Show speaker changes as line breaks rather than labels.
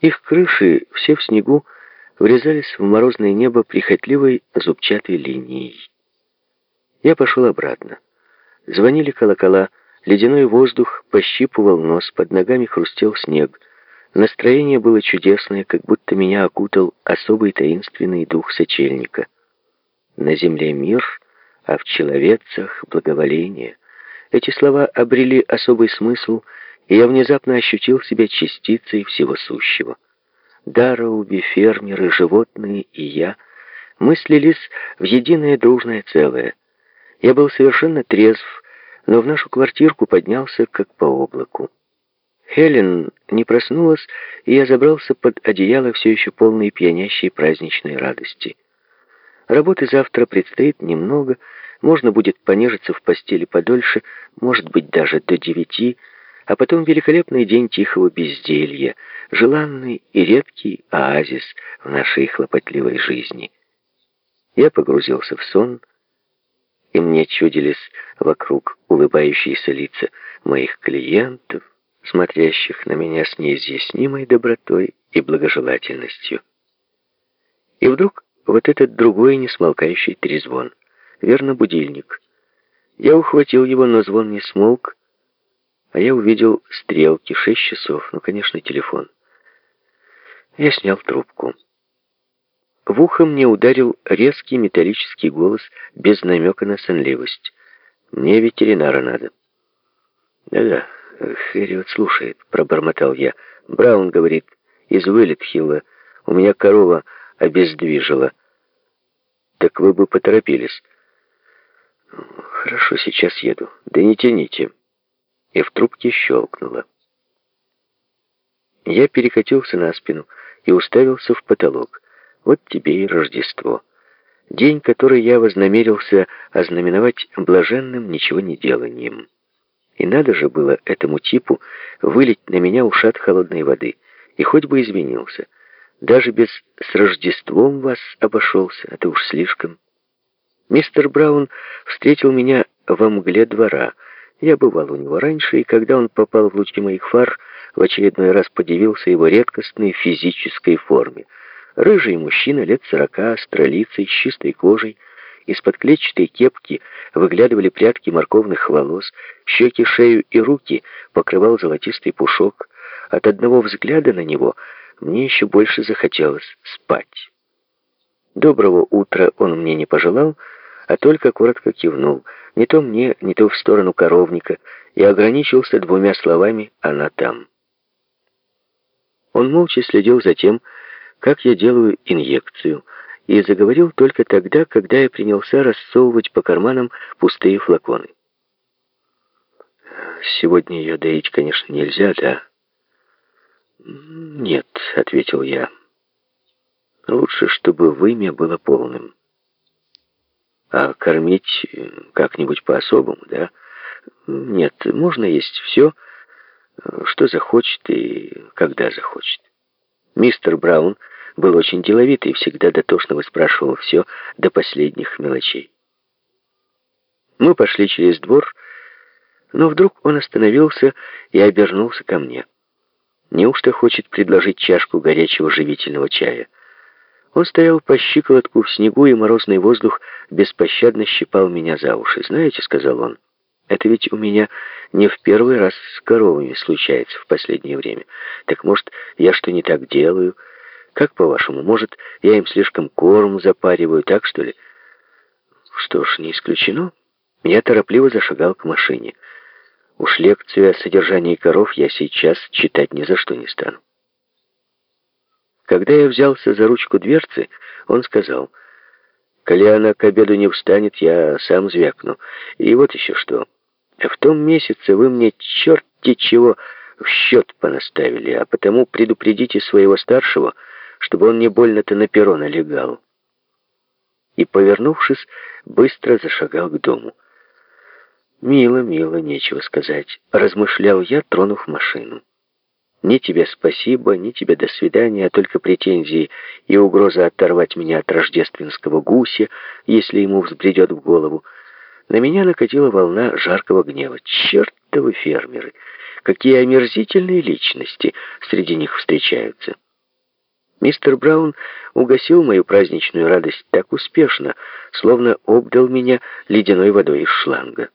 Их крыши, все в снегу, врезались в морозное небо прихотливой зубчатой линией. Я пошел обратно. Звонили колокола, ледяной воздух пощипывал нос, под ногами хрустел снег. Настроение было чудесное, как будто меня окутал особый таинственный дух сочельника. На земле мир, а в человецах благоволение. Эти слова обрели особый смысл, и я внезапно ощутил себя частицей всего сущего. Дароуби, фермеры, животные и я, мы слились в единое дружное целое. Я был совершенно трезв, но в нашу квартирку поднялся как по облаку. Хелен не проснулась, и я забрался под одеяло все еще полной пьянящей праздничной радости. Работы завтра предстоит немного, можно будет понежиться в постели подольше, может быть, даже до девяти, а потом великолепный день тихого безделья, желанный и редкий оазис в нашей хлопотливой жизни. Я погрузился в сон, и мне чудились вокруг улыбающиеся лица моих клиентов, смотрящих на меня с неизъяснимой добротой и благожелательностью. И вдруг вот этот другой несмолкающий трезвон, верно, будильник. Я ухватил его, но звон не смолк, а я увидел стрелки, шесть часов, ну, конечно, телефон. Я снял трубку. В ухо мне ударил резкий металлический голос без намека на сонливость. «Мне ветеринара надо». «Да-да, Хэрриот слушает», — пробормотал я. «Браун говорит, из Уиллетхилла. У меня корова обездвижила». «Так вы бы поторопились». «Хорошо, сейчас еду. Да не тяните» и в трубке щелкнуло. Я перекатился на спину и уставился в потолок. Вот тебе и Рождество. День, который я вознамерился ознаменовать блаженным ничего не деланием. И надо же было этому типу вылить на меня ушат холодной воды. И хоть бы извинился. Даже без «с Рождеством вас обошелся», это уж слишком. Мистер Браун встретил меня во мгле двора — я бывал у него раньше, и когда он попал в лучи моих фар, в очередной раз подивился его редкостной физической форме. Рыжий мужчина лет сорока, с тролицей, с чистой кожей, из-под клетчатой кепки выглядывали прядки морковных волос, щеки, шею и руки покрывал золотистый пушок. От одного взгляда на него мне еще больше захотелось спать. Доброго утра он мне не пожелал, а только коротко кивнул, не то мне, не то в сторону коровника, и ограничился двумя словами «она там». Он молча следил за тем, как я делаю инъекцию, и заговорил только тогда, когда я принялся рассовывать по карманам пустые флаконы. «Сегодня ее доить, конечно, нельзя, да?» «Нет», — ответил я. «Лучше, чтобы вымя было полным». А кормить э, как-нибудь по-особому, да? Нет, можно есть все, э, что захочет и когда захочет. Мистер Браун был очень деловитый и всегда дотошно выспрашивал все до последних мелочей. Мы пошли через двор, но вдруг он остановился и обернулся ко мне. Неужто хочет предложить чашку горячего живительного чая? Он стоял по щиколотку в снегу, и морозный воздух беспощадно щипал меня за уши. «Знаете», — сказал он, — «это ведь у меня не в первый раз с коровами случается в последнее время. Так, может, я что не так делаю? Как, по-вашему, может, я им слишком корм запариваю, так, что ли?» «Что ж, не исключено». Я торопливо зашагал к машине. Уж лекцию о содержании коров я сейчас читать ни за что не стану. Когда я взялся за ручку дверцы, он сказал, «Коли она к обеду не встанет, я сам звякну. И вот еще что. В том месяце вы мне черти чего в счет понаставили, а потому предупредите своего старшего, чтобы он не больно-то на перо налегал». И, повернувшись, быстро зашагал к дому. «Мило, мило, нечего сказать», — размышлял я, тронув машину. Ни тебе спасибо, ни тебе до свидания, а только претензии и угроза оторвать меня от рождественского гуся, если ему взбредет в голову. На меня накатила волна жаркого гнева. Чертовы фермеры! Какие омерзительные личности среди них встречаются! Мистер Браун угасил мою праздничную радость так успешно, словно обдал меня ледяной водой из шланга.